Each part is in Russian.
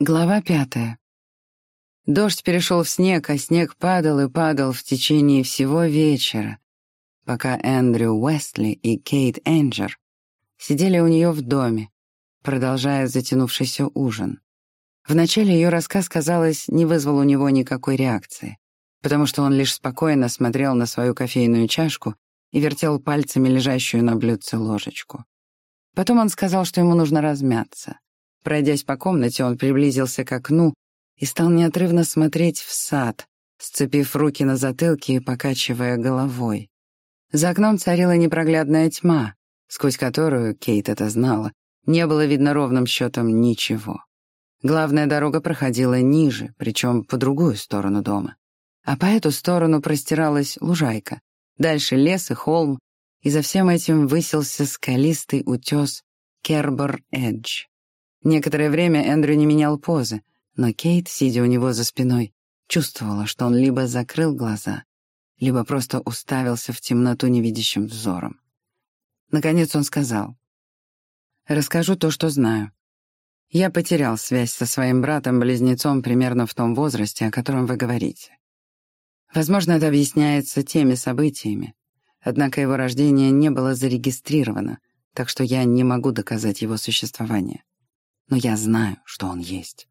Глава пятая. Дождь перешел в снег, а снег падал и падал в течение всего вечера, пока Эндрю Уэстли и Кейт Энджер сидели у нее в доме, продолжая затянувшийся ужин. Вначале ее рассказ, казалось, не вызвал у него никакой реакции, потому что он лишь спокойно смотрел на свою кофейную чашку и вертел пальцами лежащую на блюдце ложечку. Потом он сказал, что ему нужно размяться. Пройдясь по комнате, он приблизился к окну и стал неотрывно смотреть в сад, сцепив руки на затылке и покачивая головой. За окном царила непроглядная тьма, сквозь которую, Кейт это знала, не было видно ровным счетом ничего. Главная дорога проходила ниже, причем по другую сторону дома. А по эту сторону простиралась лужайка. Дальше лес и холм, и за всем этим высился скалистый утес Кербор-Эдж. Некоторое время Эндрю не менял позы, но Кейт, сидя у него за спиной, чувствовала, что он либо закрыл глаза, либо просто уставился в темноту невидящим взором. Наконец он сказал, «Расскажу то, что знаю. Я потерял связь со своим братом-близнецом примерно в том возрасте, о котором вы говорите. Возможно, это объясняется теми событиями, однако его рождение не было зарегистрировано, так что я не могу доказать его существование но я знаю, что он есть.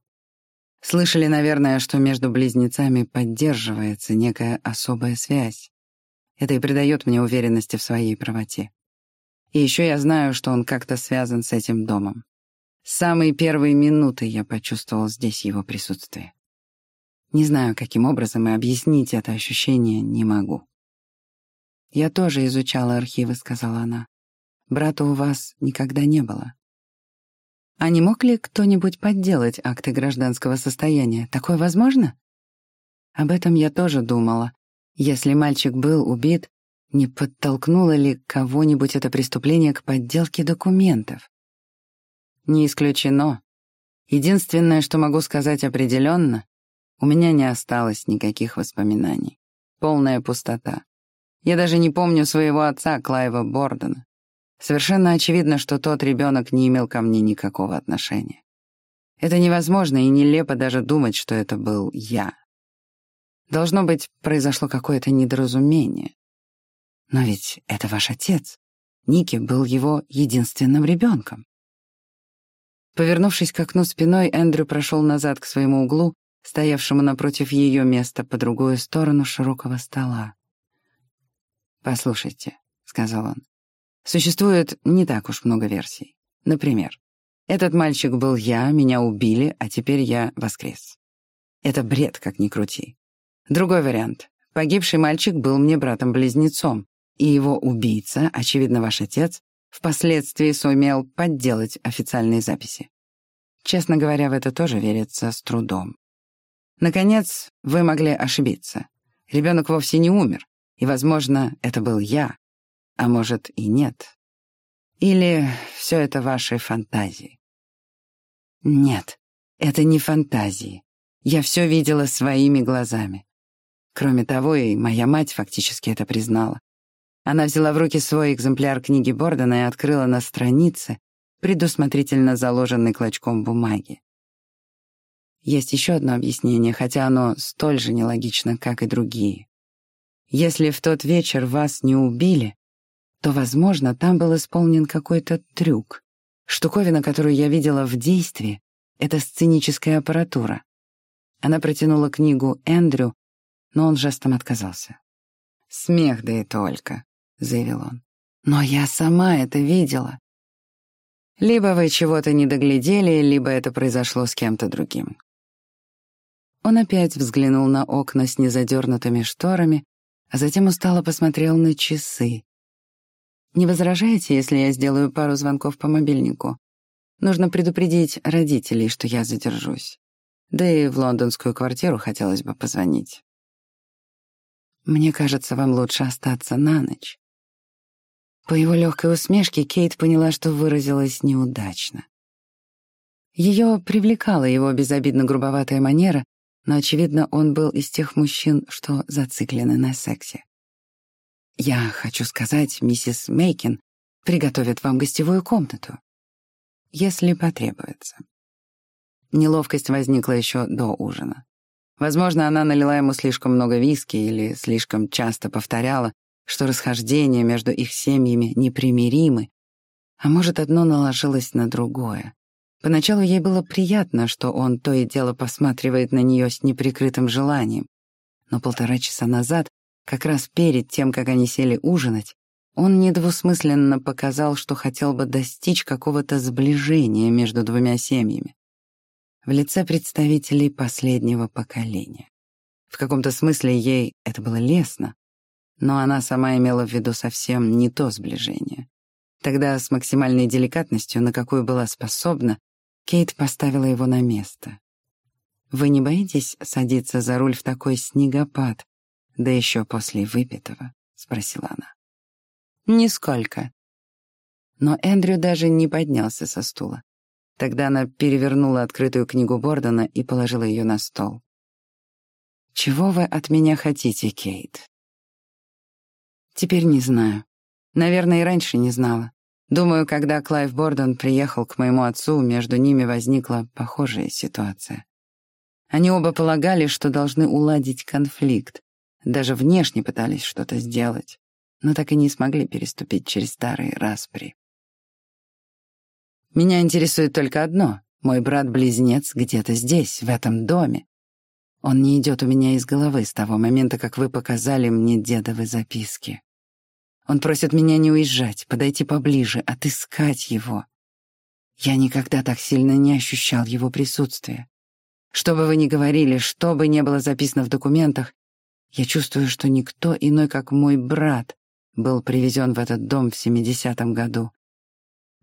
Слышали, наверное, что между близнецами поддерживается некая особая связь. Это и придает мне уверенности в своей правоте. И еще я знаю, что он как-то связан с этим домом. С самой первой минуты я почувствовал здесь его присутствие. Не знаю, каким образом и объяснить это ощущение не могу. «Я тоже изучала архивы», — сказала она. «Брата у вас никогда не было. А не мог ли кто-нибудь подделать акты гражданского состояния? Такое возможно? Об этом я тоже думала. Если мальчик был убит, не подтолкнуло ли кого-нибудь это преступление к подделке документов? Не исключено. Единственное, что могу сказать определенно, у меня не осталось никаких воспоминаний. Полная пустота. Я даже не помню своего отца, Клайва Бордена. Совершенно очевидно, что тот ребенок не имел ко мне никакого отношения. Это невозможно и нелепо даже думать, что это был я. Должно быть, произошло какое-то недоразумение. Но ведь это ваш отец. Ники был его единственным ребенком. Повернувшись к окну спиной, Эндрю прошел назад к своему углу, стоявшему напротив ее места по другую сторону широкого стола. «Послушайте», — сказал он, Существует не так уж много версий. Например, этот мальчик был я, меня убили, а теперь я воскрес. Это бред, как ни крути. Другой вариант. Погибший мальчик был мне братом-близнецом, и его убийца, очевидно, ваш отец, впоследствии сумел подделать официальные записи. Честно говоря, в это тоже верится с трудом. Наконец, вы могли ошибиться. Ребенок вовсе не умер, и, возможно, это был я, а может и нет. Или все это ваши фантазии? Нет, это не фантазии. Я все видела своими глазами. Кроме того, и моя мать фактически это признала. Она взяла в руки свой экземпляр книги Бордена и открыла на странице, предусмотрительно заложенный клочком бумаги. Есть еще одно объяснение, хотя оно столь же нелогично, как и другие. Если в тот вечер вас не убили, то, возможно, там был исполнен какой-то трюк. Штуковина, которую я видела в действии, — это сценическая аппаратура. Она протянула книгу Эндрю, но он жестом отказался. «Смех, да и только», — заявил он. «Но я сама это видела». «Либо вы чего-то не доглядели, либо это произошло с кем-то другим». Он опять взглянул на окна с незадернутыми шторами, а затем устало посмотрел на часы, не возражаете, если я сделаю пару звонков по мобильнику? Нужно предупредить родителей, что я задержусь. Да и в лондонскую квартиру хотелось бы позвонить. Мне кажется, вам лучше остаться на ночь. По его легкой усмешке Кейт поняла, что выразилась неудачно. Ее привлекала его безобидно грубоватая манера, но, очевидно, он был из тех мужчин, что зациклены на сексе. «Я хочу сказать, миссис Мейкин приготовит вам гостевую комнату, если потребуется». Неловкость возникла еще до ужина. Возможно, она налила ему слишком много виски или слишком часто повторяла, что расхождения между их семьями непримиримы, а может, одно наложилось на другое. Поначалу ей было приятно, что он то и дело посматривает на нее с неприкрытым желанием. Но полтора часа назад, как раз перед тем, как они сели ужинать, он недвусмысленно показал, что хотел бы достичь какого-то сближения между двумя семьями в лице представителей последнего поколения. В каком-то смысле ей это было лестно, но она сама имела в виду совсем не то сближение. Тогда с максимальной деликатностью, на какую была способна, Кейт поставила его на место. «Вы не боитесь садиться за руль в такой снегопад, да еще после выпитого?» — спросила она. «Нисколько». Но Эндрю даже не поднялся со стула. Тогда она перевернула открытую книгу Бордона и положила ее на стол. «Чего вы от меня хотите, Кейт?» «Теперь не знаю. Наверное, и раньше не знала. Думаю, когда Клайв Бордон приехал к моему отцу, между ними возникла похожая ситуация. Они оба полагали, что должны уладить конфликт. Даже внешне пытались что-то сделать, но так и не смогли переступить через старые распри. Меня интересует только одно. Мой брат-близнец где-то здесь, в этом доме. Он не идет у меня из головы с того момента, как вы показали мне дедовы записки. Он просит меня не уезжать, подойти поближе, отыскать его. Я никогда так сильно не ощущал его присутствия. Что бы вы ни говорили, что бы ни было записано в документах, я чувствую, что никто иной, как мой брат, был привезен в этот дом в 70-м году.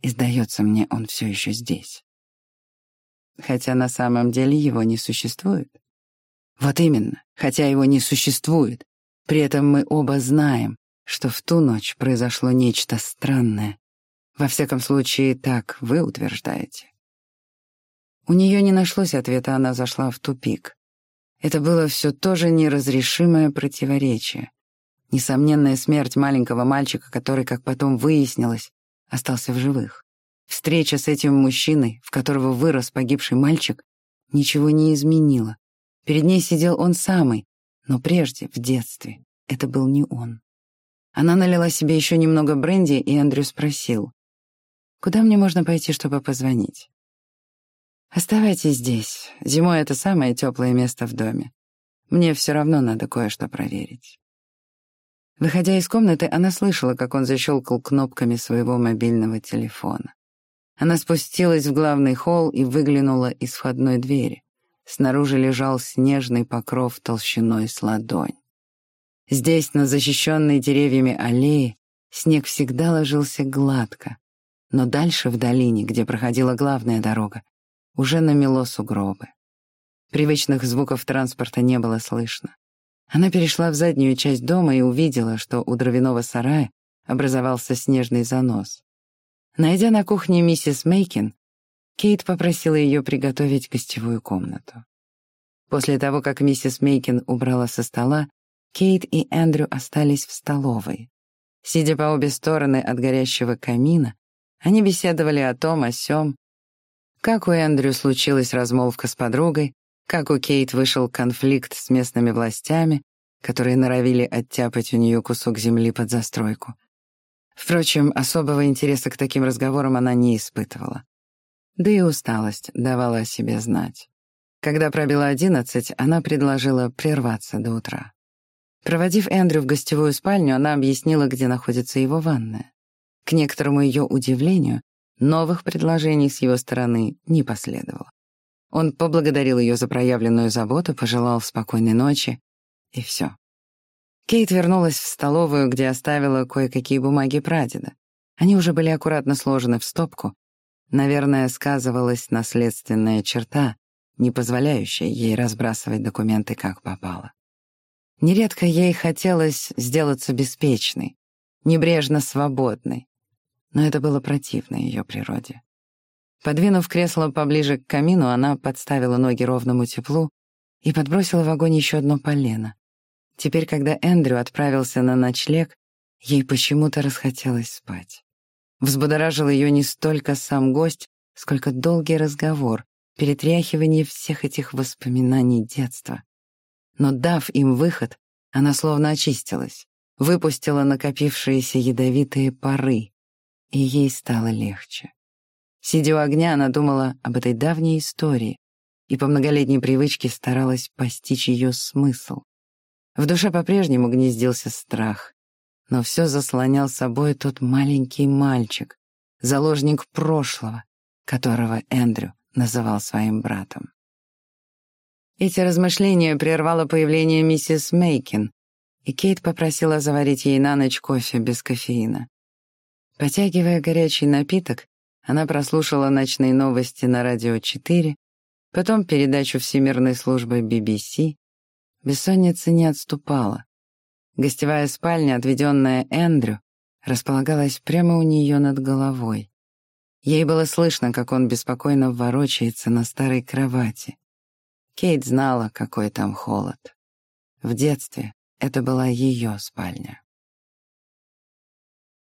И сдается мне, он все еще здесь. Хотя на самом деле его не существует. Вот именно, хотя его не существует. При этом мы оба знаем, что в ту ночь произошло нечто странное. Во всяком случае, так вы утверждаете. У нее не нашлось ответа, она зашла в тупик. Это было все тоже неразрешимое противоречие. Несомненная смерть маленького мальчика, который, как потом выяснилось, остался в живых. Встреча с этим мужчиной, в которого вырос погибший мальчик, ничего не изменила. Перед ней сидел он самый, но прежде, в детстве, это был не он. Она налила себе еще немного бренди, и Эндрю спросил, «Куда мне можно пойти, чтобы позвонить?» «Оставайтесь здесь. Зимой это самое теплое место в доме. Мне все равно надо кое-что проверить». Выходя из комнаты, она слышала, как он защелкал кнопками своего мобильного телефона. Она спустилась в главный холл и выглянула из входной двери. Снаружи лежал снежный покров толщиной с ладонь. Здесь, на защищенной деревьями аллее, снег всегда ложился гладко, но дальше в долине, где проходила главная дорога, уже намело сугробы. Привычных звуков транспорта не было слышно. Она перешла в заднюю часть дома и увидела, что у дровяного сарая образовался снежный занос. Найдя на кухне миссис Мейкин, Кейт попросила ее приготовить гостевую комнату. После того, как миссис Мейкин убрала со стола, Кейт и Эндрю остались в столовой. Сидя по обе стороны от горящего камина, они беседовали о том, о сём. Как у Эндрю случилась размолвка с подругой, как у Кейт вышел конфликт с местными властями, которые норовили оттяпать у нее кусок земли под застройку. Впрочем, особого интереса к таким разговорам она не испытывала. Да и усталость давала о себе знать. Когда пробило одиннадцать, она предложила прерваться до утра. Проводив Эндрю в гостевую спальню, она объяснила, где находится его ванная. К некоторому ее удивлению, новых предложений с его стороны не последовало. Он поблагодарил ее за проявленную заботу, пожелал спокойной ночи, и все. Кейт вернулась в столовую, где оставила кое-какие бумаги прадеда. Они уже были аккуратно сложены в стопку. Наверное, сказывалась наследственная черта, не позволяющая ей разбрасывать документы как попало. Нередко ей хотелось сделаться беспечной, небрежно свободной, но это было противно ее природе. Подвинув кресло поближе к камину, она подставила ноги ровному теплу и подбросила в огонь еще одно полено. Теперь, когда Эндрю отправился на ночлег, ей почему-то расхотелось спать. Взбудоражил ее не столько сам гость, сколько долгий разговор, перетряхивание всех этих воспоминаний детства. Но дав им выход, она словно очистилась, выпустила накопившиеся ядовитые пары, и ей стало легче. Сидя у огня, она думала об этой давней истории и по многолетней привычке старалась постичь ее смысл. В душе по-прежнему гнездился страх, но все заслонял собой тот маленький мальчик, заложник прошлого, которого Эндрю называл своим братом. Эти размышления прервало появление миссис Мейкин, и Кейт попросила заварить ей на ночь кофе без кофеина. Потягивая горячий напиток, она прослушала ночные новости на радио 4, потом передачу всемирной службы BBC. Бессонница не отступала. Гостевая спальня, отведенная Эндрю, располагалась прямо у нее над головой. Ей было слышно, как он беспокойно ворочается на старой кровати. Кейт знала, какой там холод. В детстве это была ее спальня.